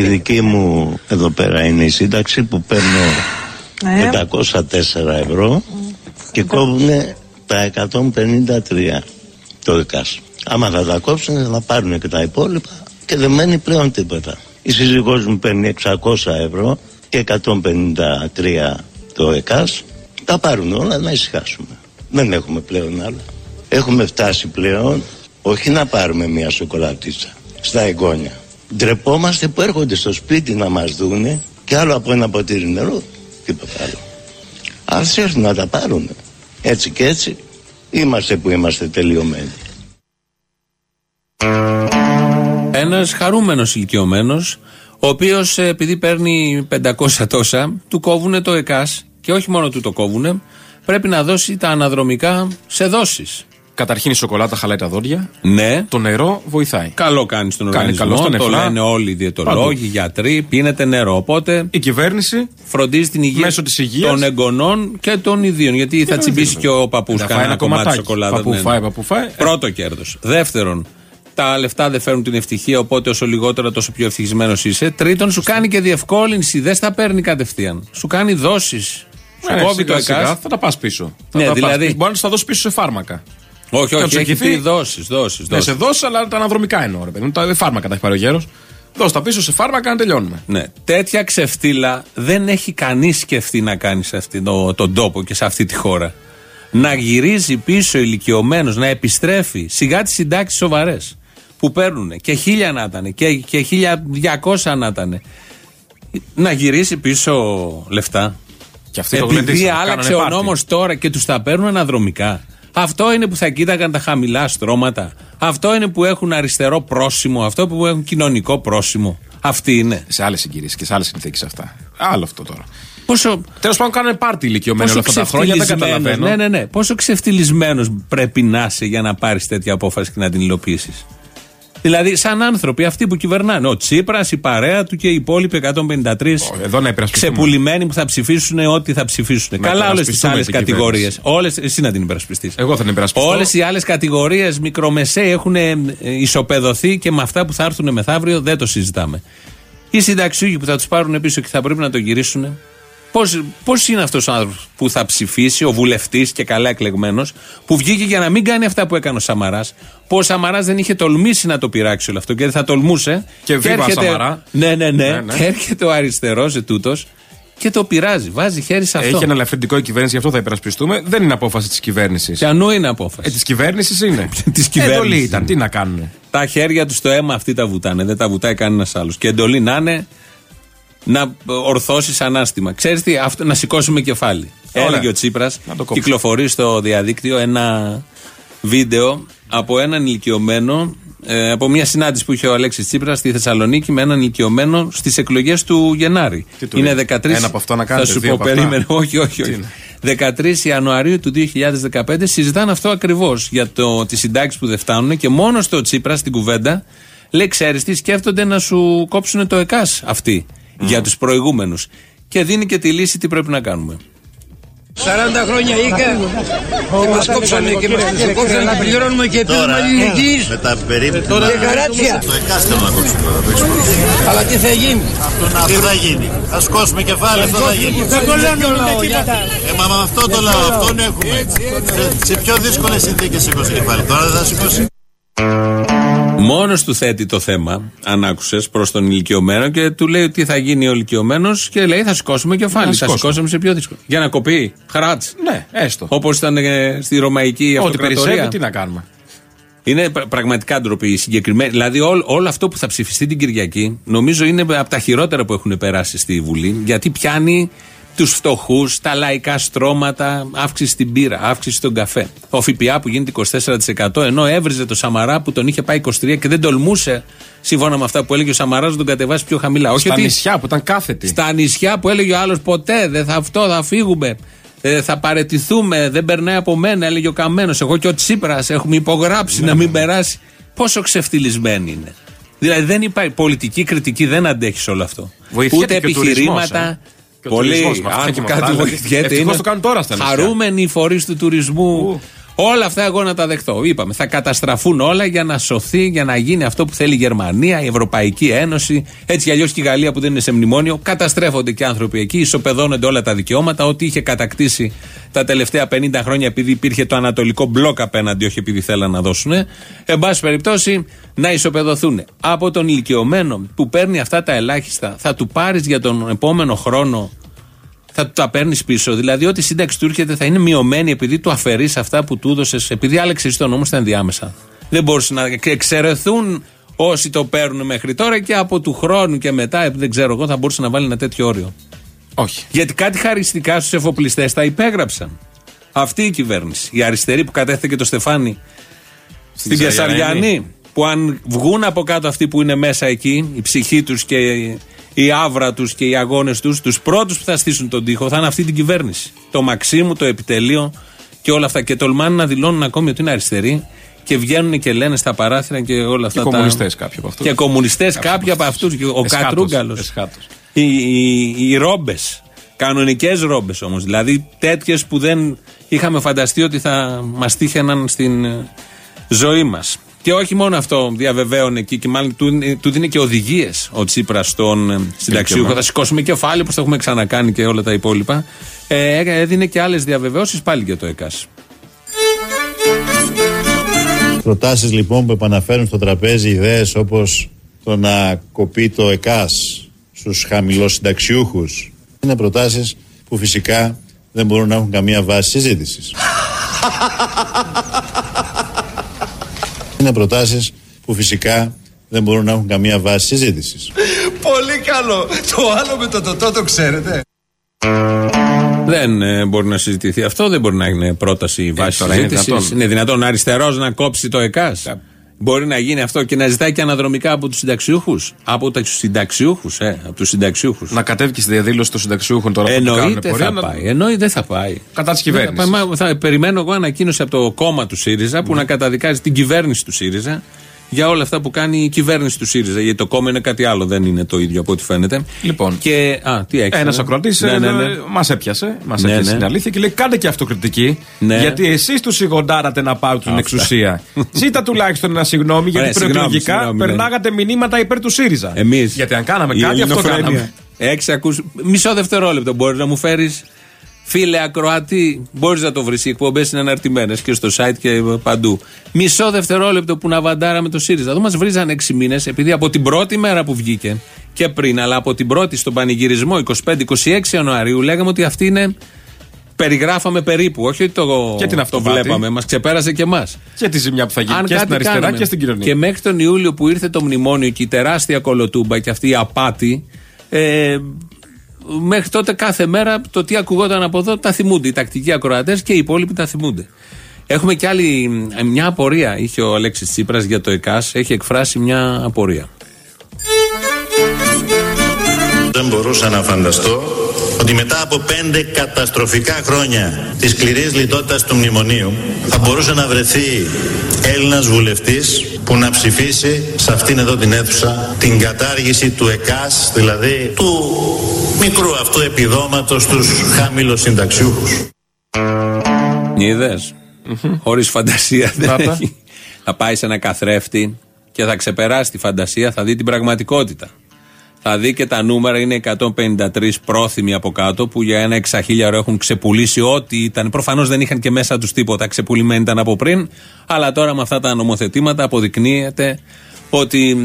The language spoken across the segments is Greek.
Η δική μου εδώ πέρα είναι η σύνταξη που παίρνω Ναι. 504 ευρώ και κόβουν τα 153 το ΕΚΑΣ. Άμα θα τα κόψουν θα πάρουν και τα υπόλοιπα και δεν μένει πλέον τίποτα. Η σύζυγός μου παίρνει 600 ευρώ και 153 το ΕΚΑΣ. Τα πάρουν όλα να ησυχάσουμε. Δεν έχουμε πλέον άλλα. Έχουμε φτάσει πλέον όχι να πάρουμε μια σοκολατίτσα στα εγγόνια. Ντρεπόμαστε που έρχονται στο σπίτι να μας δούνε και άλλο από ένα ποτήρι νερό, τίποτα άλλο. Ας έρθουν να τα πάρουν. Έτσι και έτσι είμαστε που είμαστε τελειωμένοι. Ένας χαρούμενος ηλικιωμένος, ο οποίος επειδή παίρνει 500 τόσα, του κόβουνε το ΕΚΑΣ και όχι μόνο του το κόβουνε, πρέπει να δώσει τα αναδρομικά σε δόσεις. Καταρχήν η σοκολάτα χαλάει τα δόντια. Ναι, Το νερό βοηθάει. καλό κάνει στον Κάνει οργανισμό. καλό στα το νεφρά. λένε όλοι οι διαιτολόγοι, Παντού. γιατροί, πίνετε νερό. Οπότε Η κυβέρνηση φροντίζει την υγεία Μέσω της υγείας. των εγγονών και των ιδίων. Γιατί θα των τσιμπήσει ιδίων. και ο παππούς Θα κανένα φάει ένα κομμάτι κομματάκι. σοκολάτα. Παππού φάει, παππού φάει. Πρώτο κέρδος. Δεύτερον, τα λεφτά δεν φέρνουν την ευτυχία, οπότε όσο λιγότερο τόσο πιο ευτυχισμένος είσαι. Τρίτον, σου κάνει και διευκόλυνση, δεν στα παίρνει κατευθείαν. Σου κάνει δόσεις. Σου Ναι, κόβει το σιγά, σιγά, ΕΚΑΣ. θα τα πας πίσω. Θα Ναι, τα πας δηλαδή- πίσω. Μπορείς να τα δώσεις πίσω σε φάρμακα. Όχι, να όχι, τους έχει εγγυηθεί. πει δόσεις, δόσεις. Ναι, σε δώσει, αλλά τα αναδρομικά εννοώ. Ρε, παιδί μου. τα φάρμακα τα έχει πάρει ο γέρος. Δώσ' τα πίσω σε φάρμακα να τελειώνουμε. Ναι. Τέτοια ξεφτύλα δεν έχει κανείς σκεφτεί να κάνει σε αυτόν το, τον τόπο και σε αυτή τη χώρα. Να γυρίζει πίσω ηλικιωμένος, να επιστρέφει σιγά τις συντάξεις σοβαρές που παίρνουν και χίλια να ήταν και, και χίλια διακόσια να ήταν. Να γυρίσει πίσω λεφτά. Και αυτοί το Επειδή γλεντήσαν, άλλαξε κάνανε ο πάρτι. νόμος τώρα και τους τα παίρνουν αναδρομικά. Αυτό είναι που θα κοίταγαν τα χαμηλά στρώματα. Αυτό είναι που έχουν αριστερό πρόσημο. Αυτό που έχουν κοινωνικό πρόσημο. Αυτή είναι. Σε άλλες συγκυρίες και σε άλλες συνθήκες αυτά. Άλλο αυτό τώρα. Πόσο, Τέλος πάντων, κάνανε πάρτι ηλικιωμένοι όλα πόσο αυτά τα χρόνια. Δεν ξεφτυλισμένος- καταλαβαίνω. Ναι, ναι, ναι. Πόσο ξεφτυλισμένος πρέπει να είσαι για να πάρεις τέτοια απόφαση και να την υλοποιήσεις; Δηλαδή, σαν άνθρωποι αυτοί που κυβερνάνε. Ο Τσίπρας, η παρέα του και οι υπόλοιποι 153 Ω, Εδώ να υπερασπιστούμε. ξεπουλημένοι που θα ψηφίσουν ό,τι θα ψηφίσουν. Να Καλά, όλες τις υπερασπιστούμε άλλες την κατηγορίες. κυβέρνηση. Όλες, εσύ να την υπερασπιστείς. Εγώ θα την υπερασπιστώ. Όλες οι άλλες κατηγορίες μικρομεσαίοι έχουν ε, ισοπεδωθεί και με αυτά που θα έρθουν μεθαύριο δεν το συζητάμε. Οι συνταξιούχοι που θα τους πάρουν πίσω και θα πρέπει να το γυρίσουν. Πώς είναι αυτός ο άνθρωπος που θα ψηφίσει, ο βουλευτής και καλά εκλεγμένος, που βγήκε για να μην κάνει αυτά που έκανε ο Σαμαράς, που ο Σαμαράς δεν είχε τολμήσει να το πειράξει όλο αυτό και δεν θα τολμούσε. Και βίβα Σαμαρά. Ναι, ναι, ναι. Ναι, ναι. Και έρχεται ο αριστερός ετούτο και το πειράζει. Βάζει χέρι σε αυτό. Έχει ένα ελαφρυντικό η κυβέρνηση, γι' αυτό θα υπερασπιστούμε. Δεν είναι απόφαση της κυβέρνησης. Και ανού είναι απόφαση. Ε, της κυβέρνησης είναι. Της κυβέρνησης Εντολή ήταν. είναι. Τι να κάνουν. Τα χέρια τους στο αίμα αυτοί τα βουτάνε. Δεν τα βουτάει κανένας άλλος. Και εντολή να είναι να ορθώσει ανάστημα. Ξέρεις τι, αυτό, να σηκώσουμε κεφάλι. Ωραία. Έλεγε ο Τσίπρας, Να το κόψουμε. κυκλοφορεί στο διαδίκτυο ένα βίντεο από έναν ηλικιωμένο, ε, από μια συνάντηση που είχε ο Αλέξης Τσίπρας στη Θεσσαλονίκη με έναν ηλικιωμένο στις εκλογές του Γενάρη. Τι του είναι λέει, 13. ένα από αυτά να κάνετε, Θα σου δύο πω, από αυτά. περίμενε. Όχι, όχι, Τι όχι. 13 Ιανουαρίου του 2015 συζητάνε αυτό ακριβώς για το, τις συντάξεις που δεν φτάνουν και μόνο στο Τσίπρα στην κουβέντα λέει: Ξέρεις τι, σκέφτονται να σου κόψουν το ΕΚΑΣ αυτοί για τους προηγούμενους. Και δίνει και τη λύση τι πρέπει να κάνουμε. 40 χρόνια είχα και μας κόψανε και μας τους κόψανε και πληρώνουμε και επίδομα αλληλεγγύης τα περίπου και καράτσια. το ΕΚΑΣ θέλω να κόψουν τώρα. το έχεις πει. Αλλά τι θα γίνει; Αυτό θα γίνει. Α κόσουμε κεφάλι, αυτό θα γίνει. Δεν το λένε όλα τίποτα. Ε, μα με αυτό το λαό, αυτόν έχουμε. Σε, σε πιο δύσκολες συνθήκες σήκωσε κεφάλι. Τώρα δεν θα σηκώσει. Μόνος του θέτει το θέμα, αν άκουσες, προς τον ηλικιωμένο και του λέει τι θα γίνει ο ηλικιωμένος και λέει θα σηκώσουμε κεφάλι. Να Θα σηκώσουμε. σηκώσουμε σε πιο δύσκολο. Για να κοπεί. Χράτ. Ναι, έστω. Όπως ήταν ε, στη Ρωμαϊκή Ό,τι Αυτοκρατορία. περισσεύει, τι να κάνουμε. Είναι πρα- πραγματικά ντροπή η συγκεκριμένη. Δηλαδή, όλο, όλο αυτό που θα ψηφιστεί την Κυριακή, νομίζω είναι από τα χειρότερα που έχουν περάσει στη Βουλή, γιατί πιάνει τους φτωχούς, τα λαϊκά στρώματα, αύξηση στην πύρα, αύξηση στον καφέ. Ο ΦΠΑ που γίνεται 24%, ενώ έβριζε το Σαμαρά που τον είχε πάει 23% και δεν τολμούσε, σύμφωνα με αυτά που έλεγε ο Σαμαράς, να τον κατεβάσει πιο χαμηλά. Όχι Στα ότι νησιά που ήταν κάθετοι. στα νησιά που έλεγε ο άλλος ποτέ, δεν θα αυτό, θα φύγουμε. Ε, θα παρετηθούμε, δεν περνάει από μένα, έλεγε ο Καμένος. Εγώ και ο Τσίπρας έχουμε υπογράψει να μην περάσει. Πόσο ξεφτυλισμένοι είναι. Δηλαδή δεν υπάρχει πολιτική κριτική, δεν αντέχει σε όλο αυτό. Βοηθιέται Ούτε και ο τουρισμός, επιχειρήματα. ε. Και ο Πολύ, τουρισμός με αυτά αν και με κάτι αυτά, δηλαδή, βοηθιέται. ευτυχώς είναι το κάνουν τώρα στα νησιά. Χαρούμενοι οι φορείς του τουρισμού. Όλα αυτά εγώ να τα δεχτώ. Είπαμε, θα καταστραφούν όλα για να σωθεί, για να γίνει αυτό που θέλει η Γερμανία, η Ευρωπαϊκή Ένωση. Έτσι κι αλλιώς και η Γαλλία που δεν είναι σε μνημόνιο. Καταστρέφονται και άνθρωποι εκεί, ισοπεδώνονται όλα τα δικαιώματα. Ό,τι είχε κατακτήσει τα τελευταία 50 χρόνια επειδή υπήρχε το Ανατολικό μπλοκ απέναντι, όχι επειδή θέλαν να δώσουν. Εν πάση περιπτώσει, να ισοπεδωθούν. Από τον ηλικιωμένο που παίρνει αυτά τα ελάχιστα, θα του πάρεις για τον επόμενο χρόνο θα του τα παίρνεις πίσω. Δηλαδή, ό,τι σύνταξη του έρχεται θα είναι μειωμένη επειδή του αφαιρείς αυτά που του έδωσες, επειδή άλλαξες τον νόμο στα ενδιάμεσα. Δεν μπορούσε να εξαιρεθούν όσοι το παίρνουν μέχρι τώρα και από του χρόνου και μετά, δεν ξέρω εγώ, θα μπορούσε να βάλει ένα τέτοιο όριο. Όχι. Γιατί κάτι χαριστικά στους εφοπλιστές τα υπέγραψαν. Αυτή η κυβέρνηση. Η αριστερή που κατέθηκε το Στεφάνι στην Κεσαριανή. Που αν βγουν από κάτω αυτοί που είναι μέσα εκεί, η ψυχή τους και η άβρα τους και οι αγώνες τους, τους πρώτους που θα στήσουν τον τοίχο θα είναι αυτή την κυβέρνηση. Το Μαξίμου, το επιτελείο και όλα αυτά. Και τολμάνε να δηλώνουν ακόμη ότι είναι αριστεροί και βγαίνουν και λένε στα παράθυρα και όλα αυτά. Και κομμουνιστές κάποιοι από αυτούς. Και κομμουνιστές κάποιοι από αυτούς. Ο Κατρούγκαλος. Οι, οι, οι ρόμπες. Κανονικές ρόμπες όμως. Δηλαδή τέτοιες που δεν είχαμε φανταστεί ότι θα μας τύχαιναν στην ε, ζωή μας. Και όχι μόνο αυτό, διαβεβαίωνε εκεί και μάλλον του, του δίνει και οδηγίες ο Τσίπρας στον ε, συνταξιούχο. Θα σηκώσουμε κεφάλι, όπως το έχουμε ξανακάνει και όλα τα υπόλοιπα. Ε, έδινε και άλλες διαβεβαιώσεις πάλι για το ΕΚΑΣ. Προτάσεις λοιπόν που επαναφέρουν στο τραπέζι ιδέες όπως το να κοπεί το ΕΚΑΣ στους χαμηλοσυνταξιούχους είναι προτάσεις που φυσικά δεν μπορούν να έχουν καμία βάση συζήτησης. Είναι προτάσεις που φυσικά δεν μπορούν να έχουν καμία βάση συζήτησης. Πολύ καλό. Το άλλο με το τοτό το ξέρετε. Δεν ε, μπορεί να συζητηθεί αυτό, δεν μπορεί να είναι πρόταση ε, βάση ε, συζήτησης. Είναι, είναι δυνατόν αριστερός να κόψει το ΕΚΑΣ. Μπορεί να γίνει αυτό και να ζητάει και αναδρομικά από τους συνταξιούχους; Από του συνταξιούχους, ε, από τους συνταξιούχους. Να κατέβει και στη διαδήλωση των συνταξιούχων τώρα Εννοείται που θα να... πάει. Εννοείται δεν θα πάει. Κατά της κυβέρνησης. Θα, περιμένω εγώ ανακοίνωση από το κόμμα του ΣΥΡΙΖΑ που ναι. να καταδικάζει την κυβέρνηση του ΣΥΡΙΖΑ για όλα αυτά που κάνει η κυβέρνηση του ΣΥΡΙΖΑ. Γιατί το κόμμα είναι κάτι άλλο, δεν είναι το ίδιο από ό,τι φαίνεται. Λοιπόν. Και, α, τι έχει. Ένας ακροατής ναι, ναι, ναι. μας έπιασε. Μας ναι, έπιασε ναι. την αλήθεια και λέει: Κάντε και αυτοκριτική. Ναι. Γιατί εσείς τους σιγοντάρατε να πάρουν την εξουσία. Ζήτα τουλάχιστον ένα συγγνώμη, γιατί προεκλογικά περνάγατε μηνύματα υπέρ του ΣΥΡΙΖΑ. Εμείς. Γιατί αν κάναμε κάτι, αυτό κάναμε. Έξι ακούς... Μισό δευτερόλεπτο μπορεί να μου φέρεις Φίλε Ακροατή, μπορείς να το βρεις. Οι εκπομπές είναι αναρτημένες και στο site και παντού. Μισό δευτερόλεπτο που να βαντάραμε το ΣΥΡΙΖΑ. Εδώ μας βρίζαν 6 μήνες, επειδή από την πρώτη μέρα που βγήκε και πριν, αλλά από την πρώτη στον πανηγυρισμό 25-26 Ιανουαρίου, λέγαμε ότι αυτή είναι. Περιγράφαμε περίπου, όχι ότι το, και την το βλέπαμε, μας ξεπέρασε και εμάς. Και τη ζημιά που θα γίνει Αν και στην αριστερά κάναμε. και στην κοινωνία. Και μέχρι τον Ιούλιο που ήρθε το μνημόνιο και η τεράστια κολοτούμπα και αυτή η απάτη, ε, μέχρι τότε κάθε μέρα το τι ακουγόταν από εδώ τα θυμούνται. Οι τακτικοί ακροατές και οι υπόλοιποι τα θυμούνται. Έχουμε κι άλλη μια απορία. Είχε ο Αλέξης Τσίπρας για το ΕΚΑΣ, έχει εκφράσει μια απορία. Δεν μπορούσα να φανταστώ ότι μετά από πέντε καταστροφικά χρόνια της σκληρής λιτότητας του μνημονίου θα μπορούσε να βρεθεί Έλληνας βουλευτής που να ψηφίσει σε αυτήν εδώ την αίθουσα την κατάργηση του ΕΚΑΣ, δηλαδή του μικρού αυτού επιδόματος στους χαμηλούς συνταξιούχους. Είδες, χωρίς φαντασία δεν έχει. Θα πάει σε ένα καθρέφτη και θα ξεπεράσει τη φαντασία, θα δει την πραγματικότητα. Θα δει και τα νούμερα είναι 153 πρόθυμοι από κάτω που για ένα εξαχίλιαρο έχουν ξεπουλήσει ό,τι ήταν. Προφανώς δεν είχαν και μέσα τους τίποτα. Ξεπουλημένοι ήταν από πριν. Αλλά τώρα με αυτά τα νομοθετήματα αποδεικνύεται ότι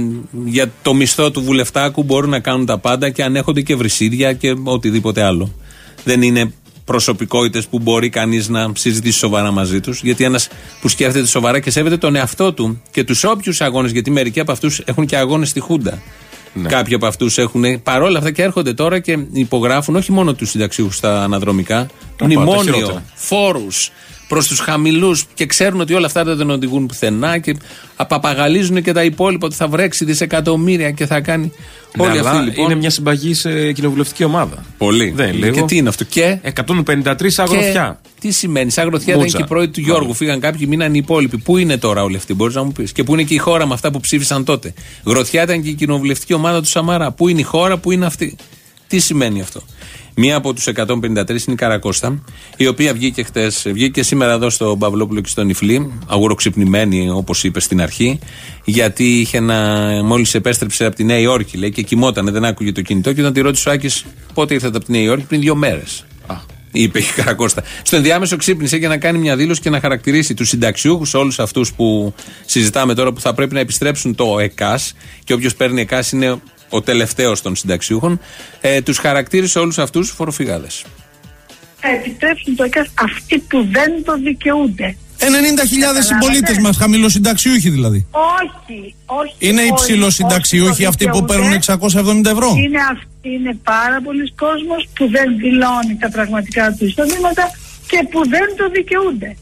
για το μισθό του βουλευτάκου μπορούν να κάνουν τα πάντα και ανέχονται και βρυσίδια και οτιδήποτε άλλο. Δεν είναι προσωπικότητες που μπορεί κανείς να συζητήσει σοβαρά μαζί τους. Γιατί ένας που σκέφτεται σοβαρά και σέβεται τον εαυτό του και τους όποιους αγώνες, γιατί μερικοί από αυτούς έχουν και αγώνες στη Χούντα. Ναι. Κάποιοι από αυτούς έχουν παρόλα αυτά και έρχονται τώρα και υπογράφουν όχι μόνο τους συνταξιούχους στα αναδρομικά, μνημόνιο, φόρους προς τους χαμηλούς και ξέρουν ότι όλα αυτά δεν οδηγούν πουθενά και απαπαγαλίζουν και τα υπόλοιπα ότι θα βρέξει δισεκατομμύρια και θα κάνει. Ναι, Όλη αυτή, λοιπόν, είναι μια συμπαγή σε κοινοβουλευτική ομάδα. Πολύ. Δεν, λίγο. Και τι είναι αυτό. Και; 153 αγροθιά. τι σημαίνει. Σαν αγροθιά ήταν και η πρώτη του Γιώργου. Φύγαν κάποιοι, μείναν οι υπόλοιποι. Πού είναι τώρα όλοι αυτοί, μπορείς να μου πεις; Και πού είναι και η χώρα με αυτά που ψήφισαν τότε; Γροθιά ήταν και η κοινοβουλευτική ομάδα του Σαμαρά. Πού είναι η χώρα, πού είναι αυτή; Τι σημαίνει αυτό; Μία από τους 153 είναι η Καρακώστα, η οποία βγήκε χτες, βγήκε σήμερα εδώ στο Παυλόπουλο και στον Ιφλή, αγουροξυπνημένη όπως είπε στην αρχή, γιατί είχε να. Μόλις επέστρεψε από τη Νέα Υόρκη, λέει, και κοιμότανε, δεν άκουγε το κινητό, και όταν τη ρώτησε ο Άκης πότε ήρθατε από τη Νέα Υόρκη, πριν δύο μέρες; Είπε η Καρακώστα. Στο ενδιάμεσο ξύπνησε για να κάνει μια δήλωση και να χαρακτηρίσει τους συνταξιούχους, όλους αυτούς που συζητάμε τώρα, που θα πρέπει να επιστρέψουν το ΕΚΑΣ. Και όποιος παίρνει ΕΚΑΣ είναι ο τελευταίος των συνταξιούχων, ε, τους χαρακτήρισε όλους αυτούς φοροφυγάδες. Θα επιστρέψουν το ΕΚΑΣ αυτοί που δεν το δικαιούνται. 90.000 συμπολίτες μας, χαμηλοσυνταξιούχοι δηλαδή. Όχι, όχι. Είναι υψηλοσυνταξιούχοι αυτοί που παίρνουν 670 ευρώ. Είναι, είναι πάρα πολλοί κόσμος που δεν δηλώνει τα πραγματικά τους εισοδήματα και που δεν το δικαιούνται.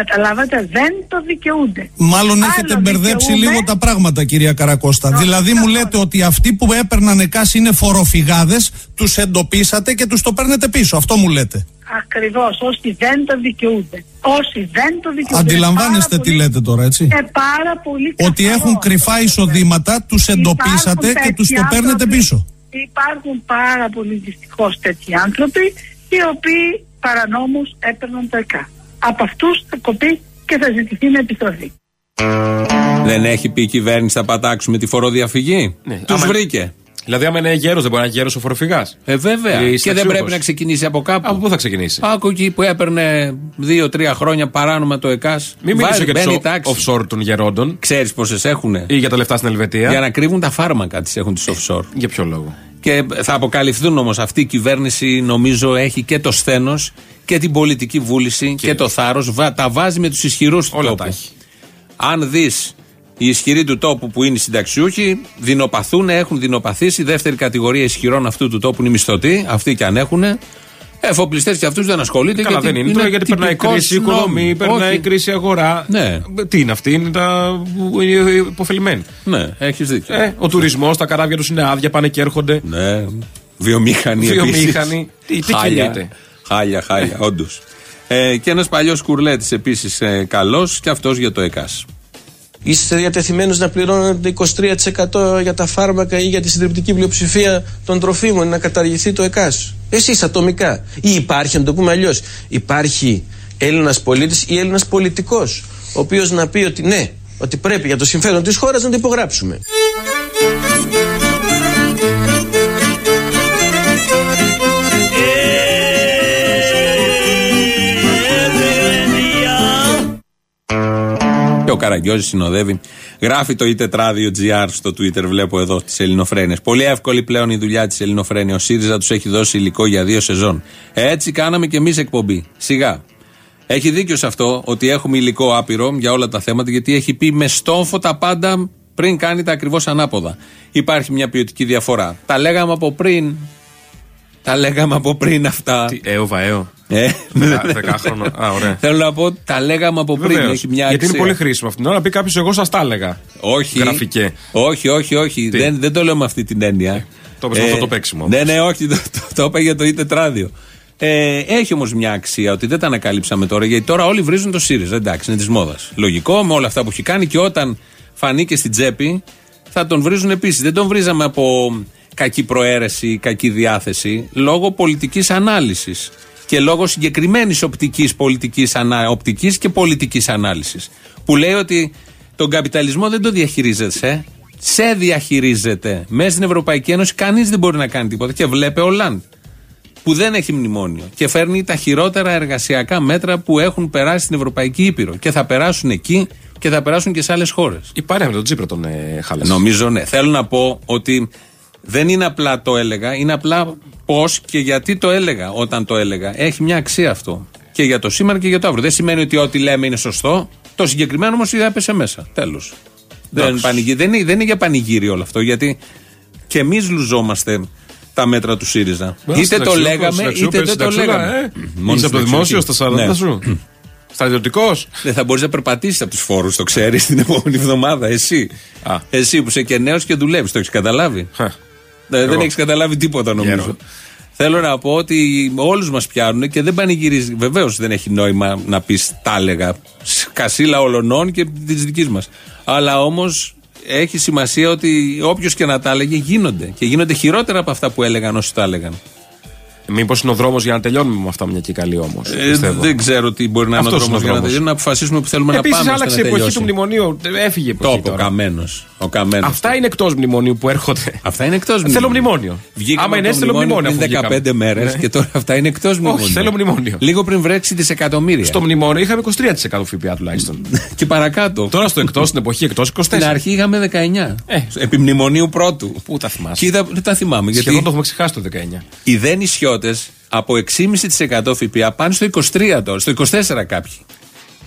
Καταλάβατε, δεν το δικαιούνται. Μάλλον έχετε μπερδέψει λίγο τα πράγματα, κυρία Καρακώστα. δηλαδή, μου λέτε ότι αυτοί που έπαιρναν ΕΚΑΣ είναι φοροφυγάδες, τους εντοπίσατε και τους το παίρνετε πίσω. Αυτό μου λέτε. Ακριβώς. Όσοι δεν το δικαιούνται. Όσοι δεν το δικαιούνται. Αντιλαμβάνεστε τι λέτε τώρα, έτσι; Ε, πάρα πολύ Ότι έχουν κρυφά εισοδήματα, τους εντοπίσατε και τους το παίρνετε πίσω. Υπάρχουν πάρα πολύ δυστυχώς τέτοιοι άνθρωποι, οι οποίοι παρανόμου έπαιρναν το ΕΚΑ από αυτούς θα κοπεί και θα ζητηθεί με επιστροφή. Δεν έχει πει η κυβέρνηση θα πατάξουμε τη φοροδιαφυγή; Ναι. Τους βρήκε. Δηλαδή, άμα είναι γέρος, δεν μπορεί να είναι γέρος ο φοροφυγάς. Ε, βέβαια. και δεν πρέπει να ξεκινήσει από κάπου. Από πού θα ξεκινήσει; Άκου εκεί που έπαιρνε δύο-τρία χρόνια παράνομα το ΕΚΑΣ. Μην μιλήσω για το offshore των γερόντων. Ξέρεις πόσες έχουν. Ή για τα λεφτά στην Ελβετία. Για να κρύβουν τα φάρμακα τις έχουν τις offshore. Για ποιο λόγο; Και θα αποκαλυφθούν όμως αυτή η κυβέρνηση, νομίζω, έχει και το σθένος και την πολιτική βούληση και, το θάρρος. Τα βάζει με τους ισχυρούς του τόπους. Αν δεις οι ισχυροί του τόπου που είναι οι συνταξιούχοι, δεινοπαθούν, έχουν δεινοπαθήσει. Δεύτερη κατηγορία ισχυρών αυτού του τόπου είναι οι μισθωτοί, αυτοί και αν έχουν. Εφοπλιστές και αυτούς δεν ασχολείται. Καλά, δεν είναι. είναι γιατί περνάει κρίση η οικονομία, περνάει η κρίση αγορά. Ναι. Τι είναι αυτή, είναι τα υποφελημένοι. Ναι, έχεις δίκιο. Ε, ο τουρισμός, τα καράβια τους είναι άδεια, πάνε και έρχονται. Ναι. Βιομήχανοι. Βιομήχανοι. Τι, τι χάλια, χάλια, χάλια, όντως. Ε, και ένας παλιός κουρλέτης επίσης ε, καλός και αυτός για το ΕΚΑΣ. Είστε διατεθειμένου να πληρώνετε 23% για τα φάρμακα ή για τη συντριπτική πλειοψηφία των τροφίμων να καταργηθεί το ΕΚΑΣ; Εσείς ατομικά. Ή υπάρχει, να το πούμε αλλιώς, υπάρχει Έλληνας πολίτης ή Έλληνας πολιτικός, ο οποίος να πει ότι ναι, ότι πρέπει για το συμφέρον της χώρας να το υπογράψουμε. Και ο Καραγκιόζης συνοδεύει. Γράφει το e-τετράδιο GR στο Twitter, βλέπω εδώ τι Ελληνοφρένε. Πολύ εύκολη πλέον η δουλειά της Ελληνοφρένη. Ο ΣΥΡΙΖΑ τους έχει δώσει υλικό για δύο σεζόν. Έτσι κάναμε και εμείς εκπομπή. Σιγά. Έχει δίκιο σε αυτό ότι έχουμε υλικό άπειρο για όλα τα θέματα, γιατί έχει πει με στόφο τα πάντα πριν κάνει τα ακριβώς ανάποδα. Υπάρχει μια ποιοτική διαφορά. Τα λέγαμε από πριν. Τα λέγαμε από πριν αυτά. Τι, έω, βαέω. Ε, Δεκάχρονο. Α, ωραία. Θέλω να πω, τα λέγαμε από πριν. Έχει μια Γιατί είναι πολύ χρήσιμο αυτήν την ώρα να πει κάποιος, εγώ σας τα έλεγα. Όχι. Γραφικέ. Όχι, όχι, όχι. Δεν, δεν το λέω με αυτή την έννοια. Ε, το είπε ε, αυτό το παίξιμο. Ναι, ναι, όχι. Το, το, το είπα για το είτε τετράδιο. Ε, έχει όμως μια αξία ότι δεν τα ανακαλύψαμε τώρα, γιατί τώρα όλοι βρίζουν το ΣΥΡΙΖΑ. Εντάξει, είναι της μόδας. Λογικό με όλα αυτά που έχει κάνει και όταν φανεί και στην τσέπη θα τον βρίζουν επίσης. Δεν τον βρίζαμε από κακή προαίρεση, κακή διάθεση, λόγω πολιτικής ανάλυσης και λόγω συγκεκριμένης οπτικής πολιτικής, οπτικής και πολιτικής ανάλυσης. Που λέει ότι τον καπιταλισμό δεν το διαχειρίζεσαι, σε διαχειρίζεται. Μέσα στην Ευρωπαϊκή Ένωση κανείς δεν μπορεί να κάνει τίποτα. Και βλέπε ο Λαντ που δεν έχει μνημόνιο και φέρνει τα χειρότερα εργασιακά μέτρα που έχουν περάσει στην Ευρωπαϊκή Ήπειρο. Και θα περάσουν εκεί και θα περάσουν και σε άλλες χώρες. Η παρέα με τον Τζίπρα τον ε, χάλασε. Νομίζω ναι. Θέλω να πω ότι δεν είναι απλά το έλεγα, είναι απλά πώς και γιατί το έλεγα όταν το έλεγα. Έχει μια αξία αυτό. Και για το σήμερα και για το αύριο. Δεν σημαίνει ότι ό,τι λέμε είναι σωστό. Το συγκεκριμένο όμως είδα έπεσε μέσα. Τέλος. Δεν, δεν, είναι, δεν είναι για πανηγύρι όλο αυτό. Γιατί και εμείς λουζόμαστε τα μέτρα του ΣΥΡΙΖΑ. είτε το λέγαμε, είτε δεν το λέγαμε. Ε; Είσαι από το δημόσιο στα 40 ναι. σου. Στρατιωτικός. Δεν θα μπορείς να περπατήσεις από τους φόρους, το ξέρεις την επόμενη εβδομάδα. Εσύ. Εσύ που είσαι και νέος και δουλεύεις, το έχεις καταλάβει. Ε, δεν έχεις καταλάβει τίποτα νομίζω. Θέλω να πω ότι όλους μας πιάνουν και δεν πανηγυρίζει. Βεβαίως δεν έχει νόημα να πεις τα έλεγα. Κασίλα ολονών και της δικής μας. Αλλά όμως έχει σημασία ότι όποιος και να τα έλεγε γίνονται. Και γίνονται χειρότερα από αυτά που έλεγαν όσοι τα έλεγαν. Μήπως είναι ο δρόμος για να τελειώνουμε με αυτά μια και καλή όμως. Ε, δεν ξέρω τι μπορεί να είναι ο δρόμος για να τελειώνουμε. Να αποφασίσουμε που θέλουμε Επίσης, να πάμε. Επίση, άλλαξε η εποχή του μνημονίου. Έφυγε η εποχή. Το καμένος. Ο καμένος Αυτά είναι εκτός μνημονίου που έρχονται. Αυτά είναι εκτός μνημονίου. Θέλω μνημόνιο. Βγήκαμε Άμα είναι θέλω μνημόνιο. Πριν 15 μέρες ναι. και τώρα αυτά είναι εκτός μνημονίου. Όχι, θέλω μνημόνιο. Λίγο πριν βρέξει δισεκατομμύρια. Στο μνημόνιο είχαμε 23% ΦΠΑ τουλάχιστον. και παρακάτω. Τώρα στο εκτός, στην εποχή εκτός 24. Στην αρχή είχαμε 19. Ε. Επιμνημονίου πρώτου. Πού τα θυμάσαι. δεν τα θυμάμαι. Γιατί το έχουμε ξεχάσει το 19. Οι δε νησιώτε από 6,5% ΦΠΑ πάνε στο 23 τώρα, στο 24 κάποιοι.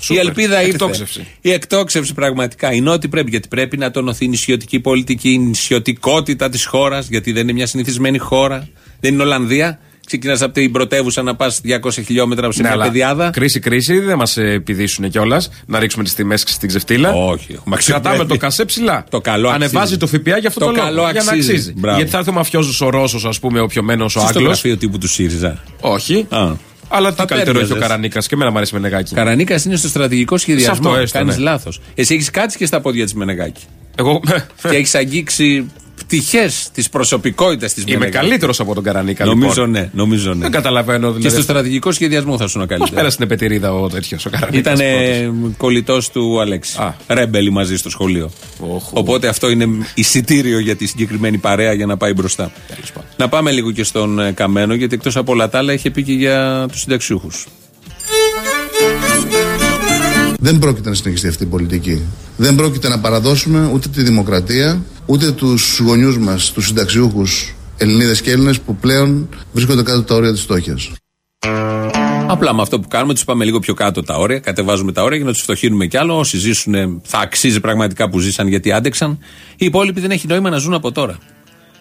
Η ελπίδα ήρθε. Εκτόξευση. Η εκτόξευση πραγματικά είναι ό,τι πρέπει. Γιατί πρέπει να τονωθεί η νησιωτική πολιτική, η νησιωτικότητα της χώρας. Γιατί δεν είναι μια συνηθισμένη χώρα. Δεν είναι Ολλανδία. Ξεκινάς από την πρωτεύουσα να πας 200 χιλιόμετρα σε ναι, μια πεδιάδα. Κρίση, κρίση, δεν μας επιδίσουν κιόλας να ρίξουμε τις τιμές στην ξεφτύλα. Όχι. Κρατάμε το κασέ ψηλά. Το καλό Ανεβάζει το ΦΠΑ για αυτό το, το καλό αξίζει. Για να αξίζει. Γιατί θα έρθει ο μαφιόζος ο Ρώσος, ας πούμε, ο πιωμένο ο Άγγλος. Στο γραφείο τύπου του ΣΥΡΙΖΑ. Όχι. Α. Αλλά τι καλύτερο έχει ο Καρανίκας και εμένα μου αρέσει Μενεγάκη. Καρανίκας είναι στο στρατηγικό σχεδιασμό. Κάνεις ναι. λάθος. Εσύ έχεις κάτσει και στα πόδια της Μενεγάκη. Εγώ. και έχεις αγγίξει πτυχές της προσωπικότητας της Είμαι καλύτερος από τον Καρανίκα. Νομίζω λοιπόν. ναι. Νομίζω ναι. Δεν καταλαβαίνω. Δηλαδή. Και στο στρατηγικό σχεδιασμό θα σου να καλύτερος. Πώ πέρασε την επετηρίδα ο τέτοιος ο Καρανίκας. Ήταν κολλητός του Αλέξη. Α. Ρέμπελι μαζί στο σχολείο. Οπότε αυτό είναι εισιτήριο για τη συγκεκριμένη παρέα για να πάει μπροστά. Να πάμε λίγο και στον ε, Καμένο γιατί εκτός από όλα τα άλλα είχε πει και για τους συνταξιούχους. Δεν πρόκειται να συνεχιστεί αυτή η πολιτική. Δεν πρόκειται να παραδώσουμε ούτε τη δημοκρατία, ούτε τους γονιούς μας, τους συνταξιούχους Ελληνίδες και Έλληνες που πλέον βρίσκονται κάτω τα όρια της φτώχειας. Απλά με αυτό που κάνουμε, τους πάμε λίγο πιο κάτω τα όρια, κατεβάζουμε τα όρια για να τους φτωχύνουμε κι άλλο. Όσοι ζήσουν, θα αξίζει πραγματικά που ζήσαν γιατί άντεξαν. Οι υπόλοιποι δεν έχει νόημα να ζουν από τώρα.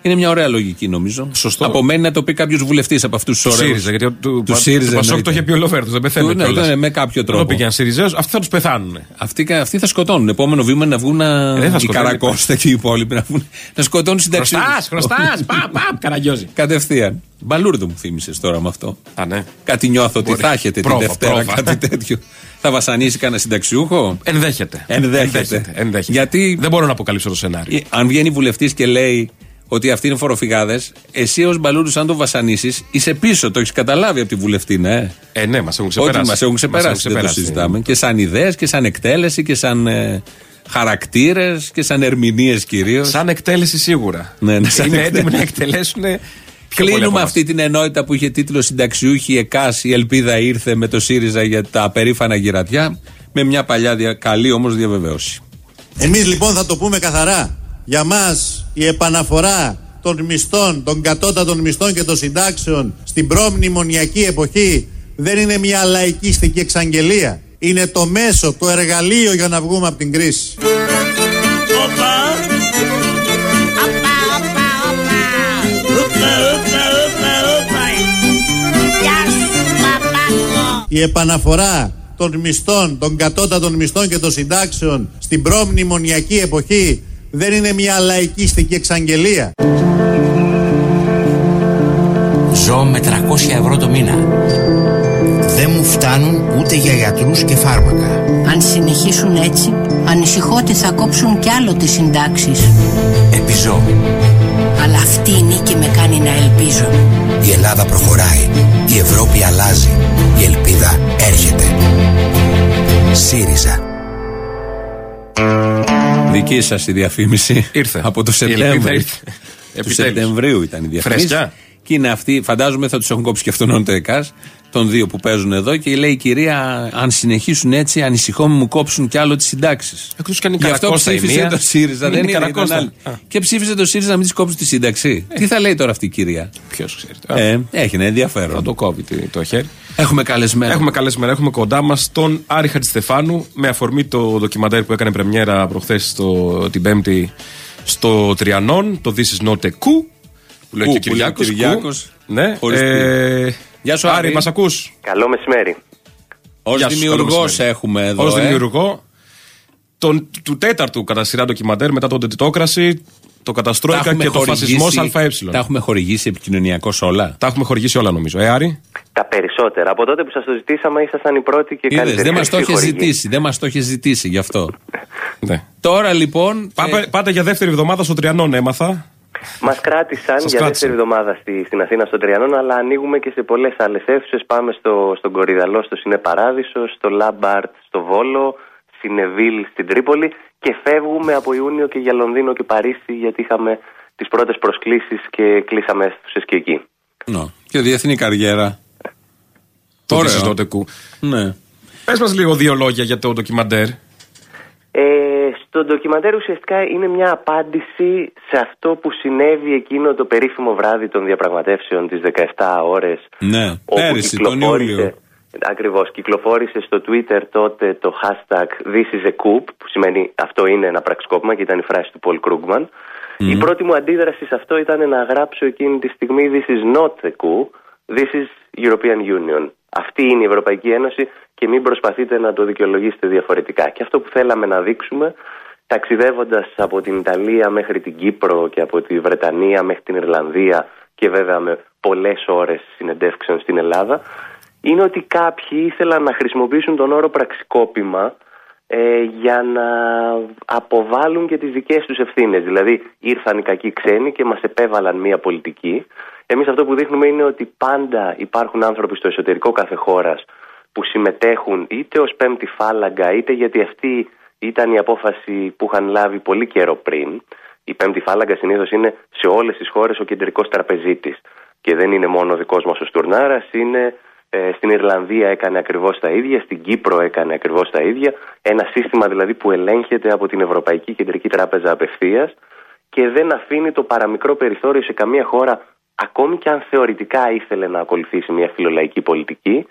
Είναι μια ωραία λογική νομίζω. Σωστό. Απομένει να το πει κάποιος βουλευτής από αυτούς τους ωραίους. ΣΥΡΙΖΑ, γιατί του, του ΣΥΡΙΖΑ. Πασόκ το είχε πει ο Λοβέρτο, δεν πεθαίνει. Ναι, ναι, με κάποιο τρόπο. Το πήγαιναν ΣΥΡΙΖΑ, αυτοί θα τους πεθάνουν. Αυτοί, αυτοί θα σκοτώνουν. Επόμενο βήμα να βγουν να... ε, οι Καρακώστα και οι υπόλοιποι να, βγουν, να σκοτώνουν συνταξιούχους. Χρωστάς, χρωστάς, παπ, παπ, καραγκιόζη. Κατευθείαν. Μπαλούρδο μου θύμισες τώρα με αυτό. Α, ναι. Κάτι νιώθω ότι θα έχετε τη Δευτέρα κάτι τέτοιο. Θα βασανίσει κανένα συνταξιούχο; Ενδέχεται. Ενδέχεται. Γιατί... Δεν μπορώ να αποκαλύψω το σενάριο. Αν βγαίνει βουλευτής και λέει ότι αυτοί είναι φοροφυγάδες, εσύ ως μπαλούρου, αν το βασανίσεις, είσαι πίσω. Το έχεις καταλάβει από τη βουλευτή, ναι. Ε, ναι, μας έχουν ξεπεράσει. Ότι μας έχουν ξεπεράσει. Δεν το συζητάμε. Ναι. Και σαν ιδέες και σαν εκτέλεση και σαν ε, χαρακτήρες και σαν ερμηνείες κυρίως. Σαν εκτέλεση σίγουρα. Ναι, ναι, σαν είναι έτοιμοι να εκτελέσουν. Κλείνουμε αυτή την ενότητα που είχε τίτλο Συνταξιούχη ΕΚΑΣ. Η ελπίδα ήρθε με το ΣΥΡΙΖΑ για τα περήφανα γυρατιά. Με μια παλιά καλή όμως διαβεβαίωση. Εμείς λοιπόν θα το πούμε καθαρά. Για μας η επαναφορά των μισθών, των κατώτατων μισθών και των συντάξεων στην προμνημονιακή εποχή δεν είναι μια λαϊκίστικη εξαγγελία. Είναι το μέσο, το εργαλείο για να βγούμε από την κρίση. Η επαναφορά των μισθών, των κατώτατων μισθών και των συντάξεων στην προμνημονιακή εποχή δεν είναι μια λαϊκίστικη εξαγγελία. Ζω με 300 ευρώ το μήνα. Δεν μου φτάνουν ούτε για γιατρούς και φάρμακα. Αν συνεχίσουν έτσι, ανησυχώ ότι θα κόψουν κι άλλο τις συντάξεις. Επιζώ. Αλλά αυτή η νίκη με κάνει να ελπίζω. Η Ελλάδα προχωράει. Η Ευρώπη αλλάζει. Η ελπίδα έρχεται. ΣΥΡΙΖΑ. Δική σας η διαφήμιση. Ήρθε. Από το Σεπτέμβριο. Του Σεπτεμβρίου ήταν η διαφήμιση. Φρέσκια. Και είναι αυτοί, φαντάζομαι θα τους έχουν κόψει και αυτόν τον ΕΚΑΣ, των δύο που παίζουν εδώ. Και λέει η κυρία, αν συνεχίσουν έτσι, ανησυχώ μου κόψουν κι άλλο τις συντάξεις. Εκτό και αν Γι' αυτό ψήφισε το ΣΥΡΙΖΑ. Δεν είναι Και ψήφισε το ΣΥΡΙΖΑ να μην της κόψουν τη σύνταξη. Τι θα λέει τώρα αυτή η κυρία; Ποιος ξέρει. Ε, έχει ένα ενδιαφέρον. Θα το κόβει το χέρι. Έχουμε καλεσμένο. Έχουμε καλεσμένο. Έχουμε κοντά μας τον Άρη Χατζηστεφάνου με αφορμή το ντοκιμαντέρ που έκανε πρεμιέρα προχθές την Πέμπτη στο Τριανόν, το This is not a coup. Που λέει και ο Κυριάκος. Ναι. Ε, Γεια σου, Άρη, μας ακούς; Καλό μεσημέρι. Ω δημιουργός έχουμε εδώ. Ω ε. δημιουργό. Τον, του τέταρτου κατά σειρά ντοκιμαντέρ μετά τον Τετιτόκραση, το Καταστρόικα και το Φασισμός ΑΕ. Τα έχουμε χορηγήσει επικοινωνιακώς όλα. Τα έχουμε χορηγήσει όλα νομίζω. Ε, Άρη; Τα περισσότερα. Από τότε που σας το ζητήσαμε, ήσασταν οι πρώτοι και καλύτεροι. Δεν μας το είχε ζητήσει. Δεν μας το είχε ζητήσει γι' αυτό. ναι. Τώρα λοιπόν. Πάμε, ε... Πάτε για δεύτερη εβδομάδα στο Τριανόν, έμαθα. Μας κράτησαν για δεύτερη εβδομάδα στη, στην Αθήνα στον Τριανόν, αλλά ανοίγουμε και σε πολλές άλλες αίθουσες. Πάμε στο, στον Κορυδαλό, στο Σινέ Παράδεισο, στο Λαμπάρτ, στο Βόλο, στην Εβίλ, στην Τρίπολη και φεύγουμε από Ιούνιο και για Λονδίνο και Παρίσι, γιατί είχαμε τις πρώτες προσκλήσεις και κλείσαμε αίθουσες και εκεί. Ναι. Και διεθνή καριέρα. Τώρα στο τεκού. Ναι. Πες μας λίγο δύο λόγια για το ντοκιμαντέρ. Ε, στο ντοκιμαντέρ ουσιαστικά είναι μια απάντηση σε αυτό που συνέβη εκείνο το περίφημο βράδυ των διαπραγματεύσεων τις 17 ώρες Ναι, πέρυσι τον Ιούλιο Ακριβώς, κυκλοφόρησε στο Twitter τότε το hashtag This is a coup που σημαίνει αυτό είναι ένα πραξικόπημα και ήταν η φράση του Paul Krugman Η πρώτη μου αντίδραση σε αυτό ήταν να γράψω εκείνη τη στιγμή This is not a coup, this is European Union αυτή είναι η Ευρωπαϊκή Ένωση και μην προσπαθείτε να το δικαιολογήσετε διαφορετικά. Και αυτό που θέλαμε να δείξουμε, ταξιδεύοντας από την Ιταλία μέχρι την Κύπρο και από τη Βρετανία μέχρι την Ιρλανδία και βέβαια με πολλές ώρες συνεντεύξεων στην Ελλάδα, είναι ότι κάποιοι ήθελαν να χρησιμοποιήσουν τον όρο πραξικόπημα ε, για να αποβάλουν και τις δικές τους ευθύνες. Δηλαδή ήρθαν οι κακοί ξένοι και μας επέβαλαν μια πολιτική Εμείς αυτό που δείχνουμε είναι ότι πάντα υπάρχουν άνθρωποι στο εσωτερικό κάθε χώρας που συμμετέχουν είτε ως πέμπτη φάλαγγα είτε γιατί αυτή ήταν η απόφαση που είχαν λάβει πολύ καιρό πριν. Η πέμπτη φάλαγγα συνήθως είναι σε όλες τις χώρες ο κεντρικός τραπεζίτης. Και δεν είναι μόνο ο δικός μας ο Στουρνάρας, είναι ε, στην Ιρλανδία έκανε ακριβώς τα ίδια, στην Κύπρο έκανε ακριβώς τα ίδια. Ένα σύστημα δηλαδή που ελέγχεται από την Ευρωπαϊκή Κεντρική Τράπεζα απευθείας και δεν αφήνει το παραμικρό περιθώριο σε καμία χώρα ακόμη και αν θεωρητικά ήθελε να ακολουθήσει μια φιλολαϊκή πολιτική,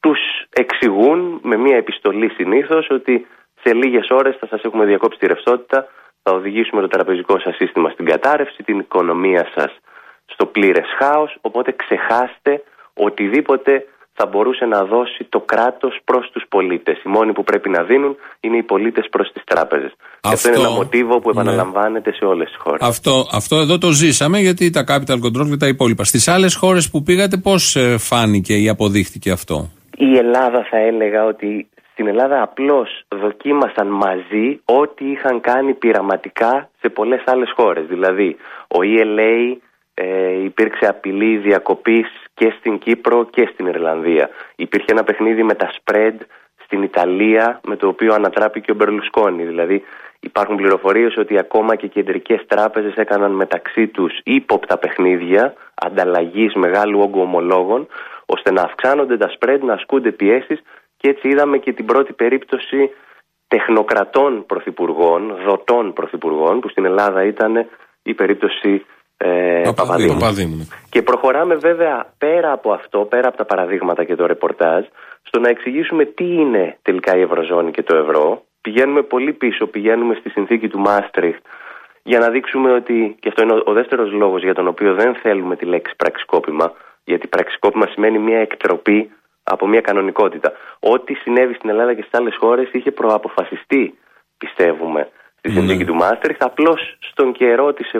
τους εξηγούν με μια επιστολή συνήθως ότι σε λίγες ώρες θα σας έχουμε διακόψει τη ρευστότητα, θα οδηγήσουμε το τραπεζικό σας σύστημα στην κατάρρευση, την οικονομία σας στο πλήρες χάος, οπότε ξεχάστε οτιδήποτε θα μπορούσε να δώσει το κράτος προς τους πολίτες. Οι μόνοι που πρέπει να δίνουν είναι οι πολίτες προς τις τράπεζες. Αυτό... αυτό είναι ένα μοτίβο που ναι. επαναλαμβάνεται σε όλες τις χώρες. Αυτό, αυτό εδώ το ζήσαμε γιατί τα capital control και τα υπόλοιπα. Στις άλλες χώρες που πήγατε, πώς ε, φάνηκε ή αποδείχτηκε αυτό; Η Ελλάδα θα έλεγα ότι στην Ελλάδα απλώς δοκίμασαν μαζί ό,τι είχαν κάνει πειραματικά σε πολλές άλλες χώρες. Δηλαδή, ο ELA ε, υπήρξε απειλή διακοπής και στην Κύπρο και στην Ιρλανδία. Υπήρχε ένα παιχνίδι με τα spread στην Ιταλία με το οποίο ανατράπηκε ο Μπερλουσκόνη. Δηλαδή υπάρχουν πληροφορίες ότι ακόμα και κεντρικές τράπεζες έκαναν μεταξύ τους ύποπτα παιχνίδια ανταλλαγής μεγάλου όγκου ομολόγων ώστε να αυξάνονται τα spread, να ασκούνται πιέσεις και έτσι είδαμε και την πρώτη περίπτωση τεχνοκρατών πρωθυπουργών, δοτών πρωθυπουργών που στην Ελλάδα ήταν η περίπτωση ε, Παπαδήμου. Ναι. Και προχωράμε βέβαια πέρα από αυτό, πέρα από τα παραδείγματα και το ρεπορτάζ, στο να εξηγήσουμε τι είναι τελικά η Ευρωζώνη και το ευρώ. Πηγαίνουμε πολύ πίσω, πηγαίνουμε στη συνθήκη του Μάστριχτ για να δείξουμε ότι, και αυτό είναι ο δεύτερος λόγος για τον οποίο δεν θέλουμε τη λέξη πραξικόπημα, γιατί πραξικόπημα σημαίνει μια εκτροπή από μια κανονικότητα. Ό,τι συνέβη στην Ελλάδα και στις άλλες χώρες είχε προαποφασιστεί, πιστεύουμε, στη συνθήκη mm. του Μάστριχτ. Απλώς στον καιρό της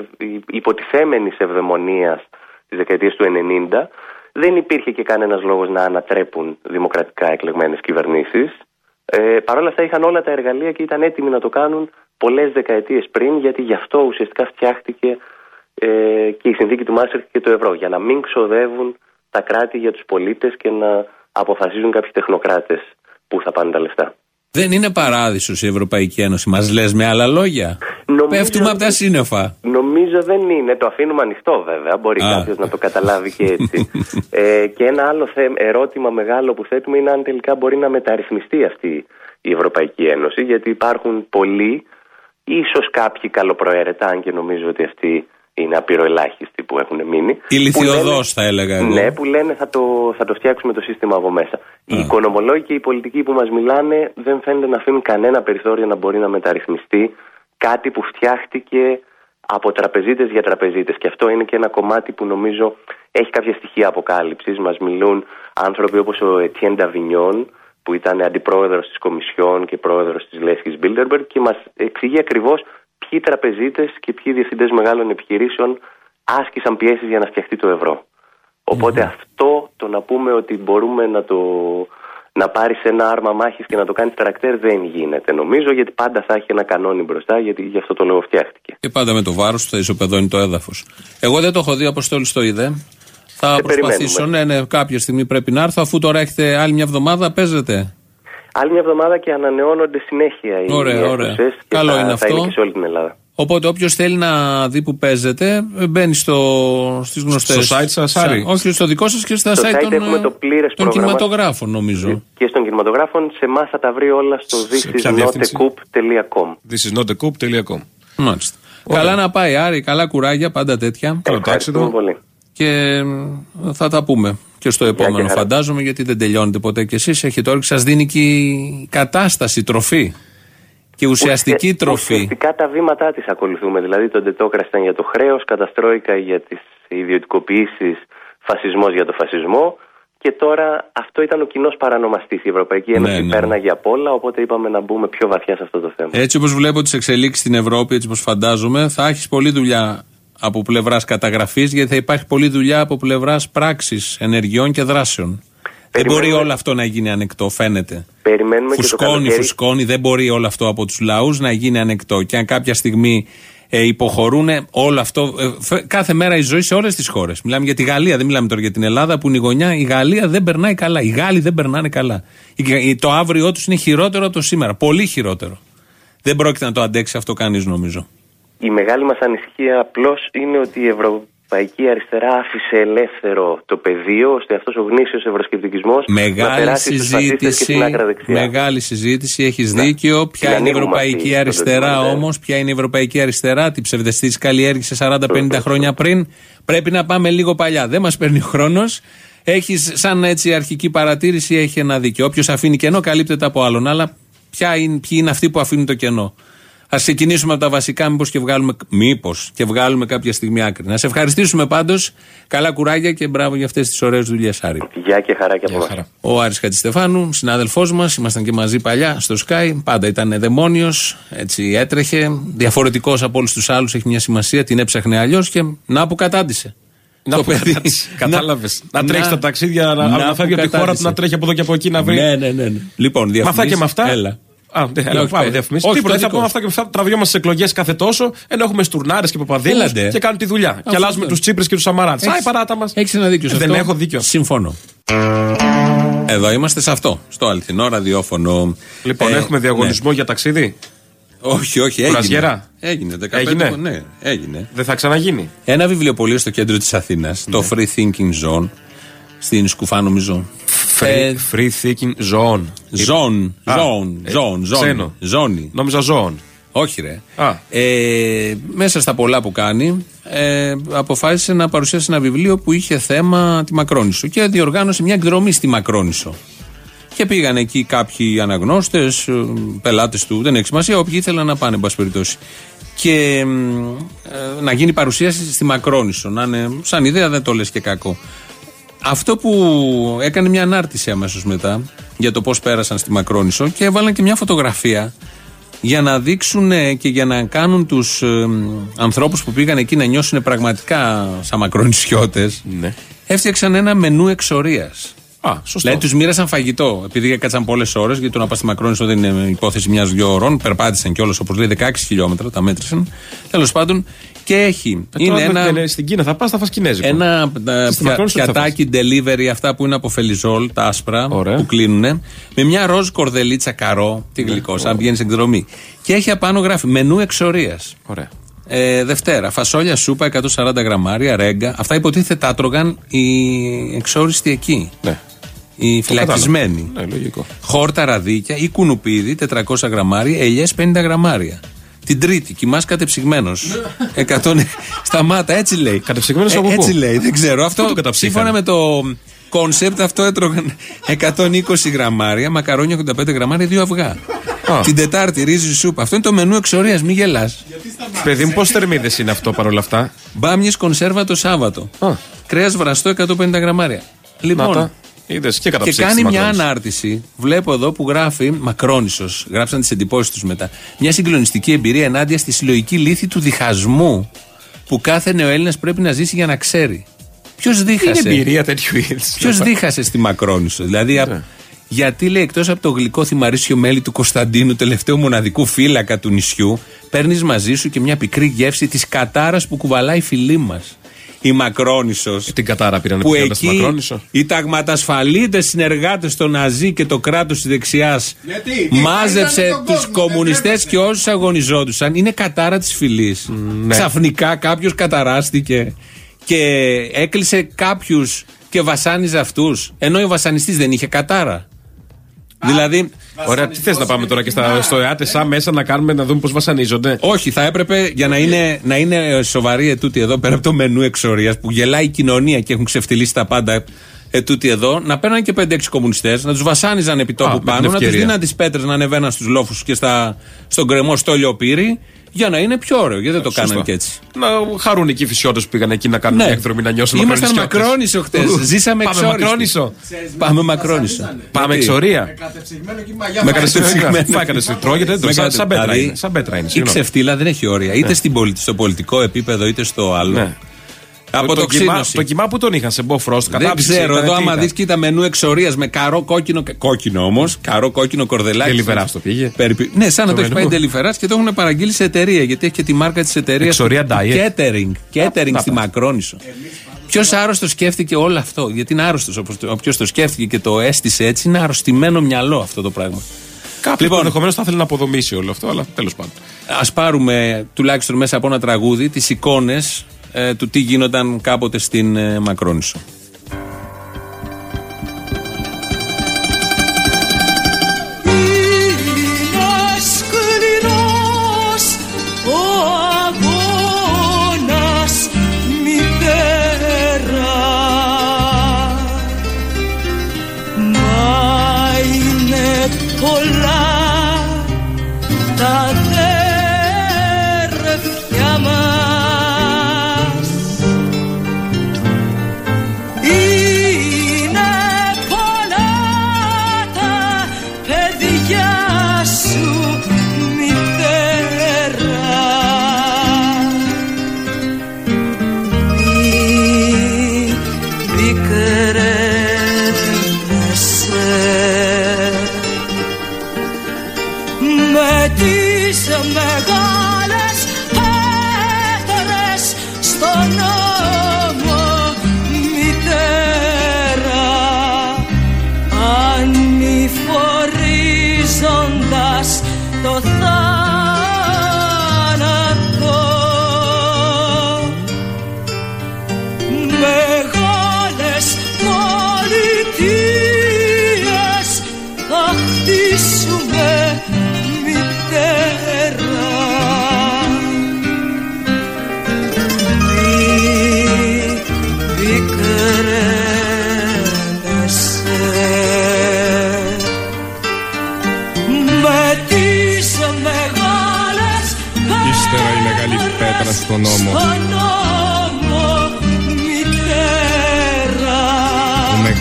υποτιθέμενης ευδαιμονίας της δεκαετίας του 90 δεν υπήρχε και κανένας λόγος να ανατρέπουν δημοκρατικά εκλεγμένες κυβερνήσεις. Ε, Παρ' όλα αυτά είχαν όλα τα εργαλεία και ήταν έτοιμοι να το κάνουν πολλές δεκαετίες πριν, γιατί γι' αυτό ουσιαστικά φτιάχτηκε ε, και η συνθήκη του Μάστριχτ και το ευρώ. Για να μην ξοδεύουν τα κράτη για τους πολίτες και να αποφασίζουν κάποιοι τεχνοκράτες πού θα πάνε τα λεφτά. Δεν είναι παράδεισος η Ευρωπαϊκή Ένωση. Μας λες με άλλα λόγια; Νομίζω, Πέφτουμε από τα σύννεφα. Νομίζω δεν είναι. Το αφήνουμε ανοιχτό βέβαια. Μπορεί κάποιος να το καταλάβει και έτσι. ε, και ένα άλλο ερώτημα μεγάλο που θέτουμε είναι αν τελικά μπορεί να μεταρρυθμιστεί αυτή η Ευρωπαϊκή Ένωση. Γιατί υπάρχουν πολλοί, ίσως κάποιοι καλοπροαίρετα, αν και νομίζω ότι αυτοί είναι απειροελάχιστοι που έχουν μείνει. Ηλικιωδώ θα έλεγα εγώ. Ναι, που λένε θα το, θα το φτιάξουμε το σύστημα από μέσα. Οι οικονομολόγοι και οι πολιτικοί που μας μιλάνε δεν φαίνεται να αφήνουν κανένα περιθώριο να μπορεί να μεταρρυθμιστεί κάτι που φτιάχτηκε από τραπεζίτες για τραπεζίτες. Και αυτό είναι και ένα κομμάτι που νομίζω έχει κάποια στοιχεία αποκάλυψης. Μας μιλούν άνθρωποι όπως ο Ετιέν Νταβινιόν, που ήταν αντιπρόεδρος της Κομισιόν και πρόεδρος της Λέσχη Μπίλτερμπεργκ, και μας εξηγεί ακριβώς ποιοι τραπεζίτες και ποιοι διευθυντές μεγάλων επιχειρήσεων άσκησαν πιέσεις για να φτιαχτεί το ευρώ. αυτό το να πούμε ότι μπορούμε να το να πάρεις ένα άρμα μάχης και να το κάνεις τρακτέρ δεν γίνεται νομίζω γιατί πάντα θα έχει ένα κανόνι μπροστά γιατί γι' αυτό το λόγο φτιάχτηκε. Και πάντα με το βάρος θα ισοπεδώνει το έδαφος. Εγώ δεν το έχω δει, Αποστόλη στο είδε. Θα προσπαθήσω, ναι, ναι, κάποια στιγμή πρέπει να έρθω αφού τώρα έχετε άλλη μια εβδομάδα, παίζετε. Άλλη μια εβδομάδα και ανανεώνονται συνέχεια οι Ωραία, ωραία. Και Καλό θα, είναι θα αυτό. είναι και σε όλη την Ελλάδα. Οπότε όποιος θέλει να δει που παίζετε, μπαίνει στο, στις γνωστές... Στο site σας, Άρη. Όχι, στο δικό σας και στα Στο site site των, έχουμε το πλήρες των πρόγραμμα. κινηματογράφων νομίζω. Και στον κινηματογράφο σε εμά θα τα βρει όλα στο ποια διεύθυνση; thisisnotacoup.com. Thisisnotacoup.com Μάλιστα. Καλά να πάει, Άρη, καλά κουράγια, πάντα τέτοια. Ευχαριστούμε πολύ. Και μ, θα τα πούμε και στο επόμενο, χαρά. φαντάζομαι, γιατί δεν τελειώνετε ποτέ κι εσείς. Έχετε όρεξη, σας δίνει και η κατάσταση, τροφή. Και ουσιαστική Ουσια- τροφή. Ουσιαστικά τα βήματά της ακολουθούμε. Δηλαδή, το Ντετόκρα ήταν για το χρέος, καταστρόικα για τις ιδιωτικοποιήσεις, φασισμός για το φασισμό. Και τώρα αυτό ήταν ο κοινός παρανομαστής. Η Ευρωπαϊκή Ένωση Ναι, ναι. πέρναγε απ' όλα, οπότε είπαμε να μπούμε πιο βαθιά σε αυτό το θέμα. Έτσι όπως βλέπω τις εξελίξεις στην Ευρώπη, έτσι όπως φαντάζομαι, θα έχεις πολλή δουλειά από πλευράς καταγραφής, γιατί θα υπάρχει πολλή δουλειά από πλευράς πράξης, ενεργειών και δράσεων. Δεν μπορεί όλο αυτό να γίνει ανεκτό, φαίνεται. Περιμένουμε και το Φουσκώνει, καλοκαίρι. φουσκώνει, δεν μπορεί όλο αυτό από τους λαούς να γίνει ανεκτό. Και αν κάποια στιγμή ε, υποχωρούν, όλο αυτό. ε, φε- κάθε μέρα η ζωή σε όλες τις χώρες. Μιλάμε για τη Γαλλία, δεν μιλάμε τώρα για την Ελλάδα που είναι η γωνιά. Η Γαλλία δεν περνάει καλά. Οι Γάλλοι δεν περνάνε καλά. Η- η- Το αύριό τους είναι χειρότερο από το σήμερα. Πολύ χειρότερο. Δεν πρόκειται να το αντέξει αυτό κανείς, νομίζω. Η μεγάλη μας ανησυχία απλώς είναι ότι η Ευρωπαϊκή Αριστερά άφησε ελεύθερο το πεδίο ώστε αυτός ο γνήσιος ευρωσκεπτικισμός να Μεγάλη περάσει στους φασίστες και συζήτηση. στην άκρα δεξιά. Μεγάλη συζήτηση. Έχεις δίκιο. Ποια την είναι η ανοίγουμε Ευρωπαϊκή αυτή, Αριστερά στον όμως, ποια είναι η Ευρωπαϊκή Αριστερά, τι ψευδεστήσει καλλιέργησε 40-50 χρόνια πριν. Πρέπει να πάμε λίγο παλιά. Δεν μας παίρνει ο χρόνος. Έχεις, σαν έτσι αρχική παρατήρηση, έχει ένα δίκιο. Όποιος αφήνει κενό, καλύπτεται από άλλον. Αλλά ποια είναι, ποιοι είναι αυτοί που αφήνουν το κενό; Α ξεκινήσουμε από τα βασικά, μήπως και βγάλουμε, μήπως και βγάλουμε κάποια στιγμή άκρη. Να σε ευχαριστήσουμε πάντως. Καλά κουράγια και μπράβο για αυτές τις ωραίες δουλειές, Άρη. Γεια και χαρά και από εμάς. Ο Άρης Χατζηστεφάνου, συνάδελφός μας, ήμασταν και μαζί παλιά στο Sky. Πάντα ήταν δαιμόνιος, έτσι έτρεχε. Διαφορετικός από όλους τους άλλους, έχει μια σημασία, την έψαχνε αλλιώς και να που κατάντησε. Να Το που παιδί. κατάντησε. Κατάλαβες. Να να- τρέχει τα ταξίδια, να- να να που φεύγει από τη χώρα κατάντησε. του, να τρέχει από εδώ και από εκεί να βρει. Ναι, ναι, ναι. ναι. Λοιπόν, Με αυτά διαφημίσεις. και με αυτά. Έλα. Α, ναι, έλα, όχι, πάμε πέ- διαφημίσεις. όχι, Τίποτα, το θα δικό πούμε σου. αυτά και με αυτά. Τραβιόμαστε στις εκλογές κάθε τόσο, ενώ έχουμε στουρνάρε και παπαδίλου Έλατε. και κάνουν τη δουλειά. Και Αυτό αλλάζουμε αυτό. τους Τσίπρες και τους Σαμαράτσε. Α, η παράτα μας. Έχεις ένα δίκιο σε Δεν αυτό. έχω δίκιο. Συμφωνώ. Εδώ είμαστε σε αυτό, στο αληθινό ραδιόφωνο. Λοιπόν, Ε, έχουμε διαγωνισμό για ταξίδι; ναι. Όχι, όχι, έγινε. Κουρασιέρα; Έγινε. 15 Έγινε; Ναι, έγινε. Δεν θα ξαναγίνει; Ένα βιβλιοπωλείο στο κέντρο της Αθήνας, το Ναι. Free Thinking Zone, στην Σκουφά νομίζω. Ε, Free, free thinking zone. Zone, Α, zone, ε, zone, zone. ξένο. Ζώνη. Νόμιζα zone. Όχι, ρε. Α. Ε, μέσα στα πολλά που κάνει, ε, αποφάσισε να παρουσιάσει ένα βιβλίο που είχε θέμα τη Μακρόνισο και διοργάνωσε μια εκδρομή στη Μακρόνισο. Και πήγαν εκεί κάποιοι αναγνώστες, πελάτες του, δεν έχει σημασία, όποιοι ήθελαν να πάνε, εν πάση περιπτώσει. Και μ, ε, να γίνει παρουσίαση στη Μακρόνισο. Να είναι, σαν ιδέα δεν το λες και κακό. Αυτό που έκανε μια ανάρτηση αμέσως μετά για το πώς πέρασαν στη Μακρόνισο και έβαλαν και μια φωτογραφία για να δείξουν ε, και για να κάνουν τους ε, ανθρώπους που πήγαν εκεί να νιώσουν πραγματικά σαν μακρονισιώτες. Ναι. Έφτιαξαν ένα μενού εξορίας. Α, σωστό. Δηλαδή τους μοίρασαν φαγητό. Επειδή έκατσαν πολλές ώρες, γιατί το να πας στη Μακρόνισο δεν είναι υπόθεση μια-δυο ώρων. Περπάτησαν κιόλας, όπως λέει, 16 χιλιόμετρα, τα μέτρησαν. Τέλος πάντων, και έχει. Ε, είναι τώρα ένα. δεν- Στην Κίνα θα πας, θα φας κινέζικο. Ένα ε, Στη πια- Μακρόνισο τι θα πιατάκι delivery, αυτά που είναι από φελιζόλ, τα άσπρα, που κλείνουν, με μια ροζ κορδελίτσα καρό, τι γλυκός, σαν πηγαίνεις εκδρομή. Και έχει απάνω γράφει μενού εξορίας. Ωραία. Ε, Δευτέρα, φασόλια σούπα 140 γραμμάρια, ρέγγα. Αυτά υποτίθεται τα έτρωγαν οι εξόριστοι εκεί. Ναι. Οι φυλακισμένοι. Ναι, λογικό. Χόρτα ραδίκια ή κουνουπίδι 400 γραμμάρια, ελιές 50 γραμμάρια. Την Τρίτη, κοιμάς κατεψυγμένος. 100... Σταμάτα, έτσι λέει. Κατεψυγμένος από πού; Έτσι λέει, δεν ξέρω. Αυτό Πού το καταψύχανε; σύμφωνα με το concept, αυτό έτρωγαν 120 γραμμάρια, μακαρόνια 85 γραμμάρια, δύο αυγά. Την Τετάρτη, ρύζι σούπα. Αυτό είναι το μενού εξορίας, μη γελάς. Παιδί μου, πώ θερμίδες είναι αυτό παρόλα αυτά; Μπάμιες κονσέρβα το Σάββατο. Κρέας βραστό 150 γραμμάρια. Να Λοιπόν, τα. Είδες, και και καταψύχεις κάνει της μια Μακρόνισο. ανάρτηση, βλέπω εδώ που γράφει Μακρόνισος. Γράψαν τις εντυπώσεις τους μετά. Μια συγκλονιστική εμπειρία ενάντια στη συλλογική λύθη του διχασμού που κάθε νεοέλληνα πρέπει να ζήσει για να ξέρει. Ποιος Είναι δίχασε; εμπειρία τέτοιου είδους; Ποιος δίχασε στη Μακρόνισο; Δηλαδή, α- Γιατί λέει εκτός από το γλυκό θυμαρίσιο μέλι του Κωνσταντίνου, τελευταίου μοναδικού φύλακα του νησιού, παίρνεις μαζί σου και μια πικρή γεύση της κατάρας που κουβαλάει η φιλή μας. Η Μακρόνισος. Την κατάρα πήραν που εκεί Μακρόνισο. οι ταγματασφαλίτες συνεργάτες των Ναζί και το κράτος της δεξιάς μάζεψε του κομμουνιστές και όσους αγωνιζόντουσαν. Είναι κατάρα της φυλής. Ναι. Ξαφνικά κάποιος καταράστηκε και έκλεισε κάποιους και βασάνιζε αυτούς. Ενώ ο βασανιστής δεν είχε κατάρα. Δηλαδή. Ωραία, τι θες να πάμε τώρα και στα, στο ΕΑΤΕΣΑ μέσα να κάνουμε να δούμε πώς βασανίζονται; Όχι, θα έπρεπε για να είναι, να είναι σοβαρή ετούτη εδώ πέρα από το μενού εξορίας που γελάει η κοινωνία και έχουν ξεφτυλίσει τα πάντα ετούτη εδώ, να παίρνουν και 5-6 κομμουνιστές, να τους βασάνιζαν επί τόπου πάνω, να τους δίναν τις πέτρες να ανεβαίναν στους λόφους και στα, στον κρεμό στο λιοπύρι για να είναι πιο ωραίο. Γιατί δεν το κάνανε και έτσι. Να χαρούν εκεί οι φυσιώτες που πήγαν εκεί να κάνουν ναι. μια εκδρομή να νιώσουν Ήμασταν μακρόνισο χτες. Ζήσαμε Πάμε μακρόνισο. Πάμε μακρόνισο. Πάμε εξορία. Με κατεστημένο. Μα έκανε τρώγεται. Σαν πέτρα είναι. Σαν πέτρα είναι. Η ξεφτύλα δεν έχει όρια. Είτε ναι. στο πολιτικό επίπεδο είτε στο άλλο. Ναι. Από το, το, κοιμά, το κοιμά που τον είχαν σε Μποφρόστ. Δεν ξέρω. Εδώ, άμα δεις, κοίτα μενού εξορίας με καρό κόκκινο. Κόκκινο όμως. Καρό κόκκινο κορδελάκι. Τελειβερά το πήγε. Περίπου. Ναι, σαν να το έχεις πάει τελειβερά και το έχουν παραγγείλει σε εταιρεία. Γιατί έχει και τη μάρκα της εταιρείας. Εξορία Diet. Catering. Catering στη Μακρόνισο. Ποιος άρρωστος σκέφτηκε όλο αυτό. Γιατί είναι άρρωστος. Όποιος το σκέφτηκε και το έστησε έτσι, είναι αρρωστημένο μυαλό αυτό το πράγμα. Κάποιο λοιπόν, ενδεχομένως θα ήθελε να αποδομήσει όλο αυτό, αλλά τέλος πάντων. Α πάρουμε τουλάχιστον μέσα από ένα τραγούδι τις εικόνες ε, του τι γίνονταν κάποτε στην ε, Μακρόνισο.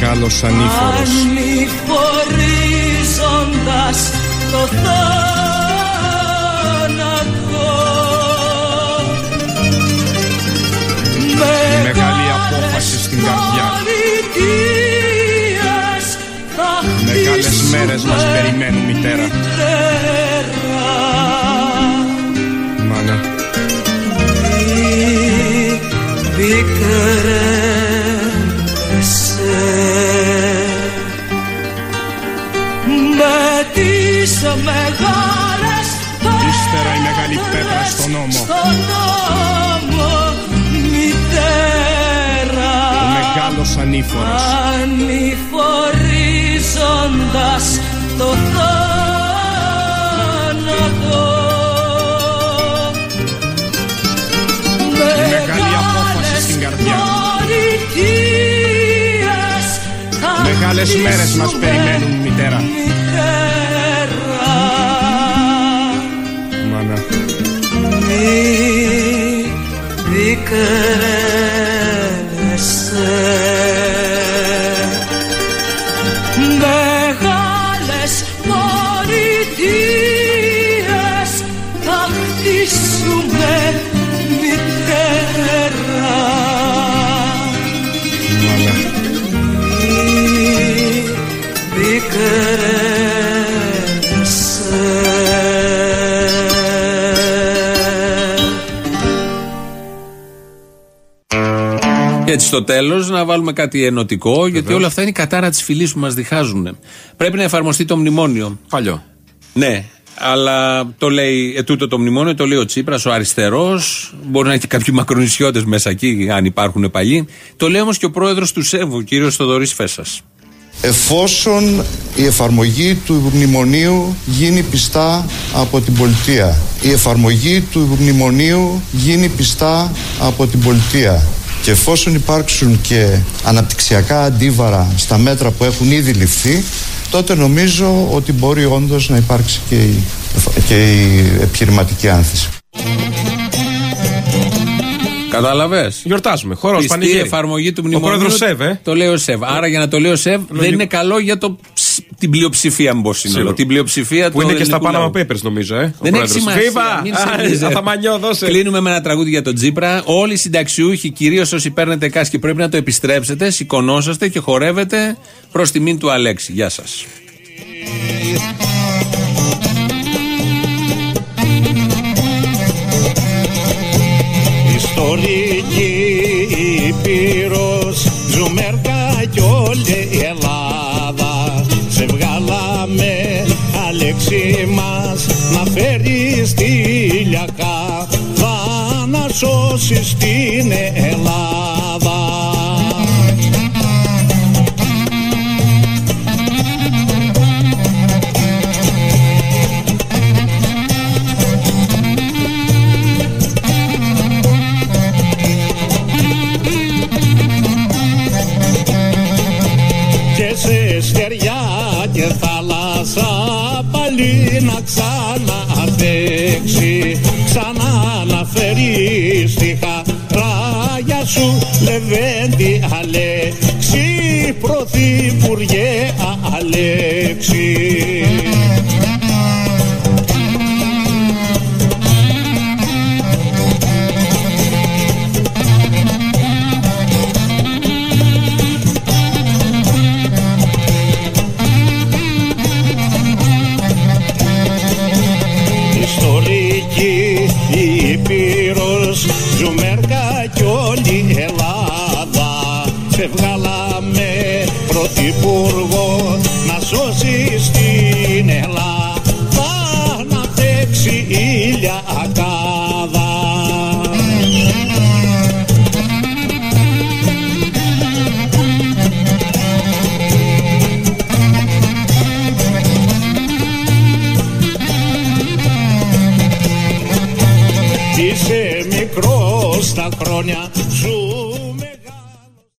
Μεγάλος ανήφορος. Ανηφορίζοντας το θάνατο. Η μεγάλη απόφαση στην καρδιά. Μεγάλες μέρες μας περιμένουν μητέρα. Ύστερα ανήφορος. Ανηφορίζοντας το θάνατο. Η μεγάλη απόφαση στην καρδιά. Μεγάλες μέρες μας περιμένουν μητέρα. Μεγάλες στο τέλος να βάλουμε κάτι ενωτικό, γιατί όλα αυτά είναι η κατάρα της φυλής που μας διχάζουν. Πρέπει να εφαρμοστεί το μνημόνιο. Παλιό. Ναι, αλλά το λέει ετούτο το μνημόνιο, το λέει ο Τσίπρας, ο αριστερός. Μπορεί να έχει κάποιοι μακρονισιώτε μέσα εκεί, αν υπάρχουν παλιοί. Το λέει όμως και ο πρόεδρος του ΣΕΒΟ, ο κύριος Θοδωρής Φέσας. Εφόσον η εφαρμογή του μνημονίου γίνει πιστά από την πολιτεία. Η εφαρμογή του μνημονίου γίνει πιστά από την πολιτεία. Και εφόσον υπάρξουν και αναπτυξιακά αντίβαρα στα μέτρα που έχουν ήδη ληφθεί, τότε νομίζω ότι μπορεί όντως να υπάρξει και η, και η επιχειρηματική άνθηση. Κατάλαβες; Γιορτάζουμε. Χώρο Η εφαρμογή του μνημονίου. Ο πρόεδρος ΣΕΒ, ε. Το λέει ο ΣΕΒ. Άρα για να το λέει ο ΣΕΒ δεν είναι καλό για το, την πλειοψηφία, μου σύνολο. Την πλειοψηφία που είναι και στα Panama Papers, νομίζω, ε. Δεν έχει σημασία. Αθαμανιό, δώσε. Κλείνουμε με ένα τραγούδι για τον Τζίπρα. Όλοι οι συνταξιούχοι, κυρίως όσοι παίρνετε κάσκι, πρέπει να το επιστρέψετε, σηκωνόσαστε και χορεύετε προς τιμήν του Αλέξη. Γεια σας. ιστορική Ήπειρος Ζουμέρκα κι όλη η Ελλάδα φέρεις τη λιακά Θα να σώσεις την Ελλάδα. Και σε στεριά και θάλασσα πάλι να ξαναδέξει ξανά να φέρει στη χαράγια σου Λεβέντη Αλέξη. Πρωθυπουργέ Αλέξη Είσαι μικρός στα χρόνια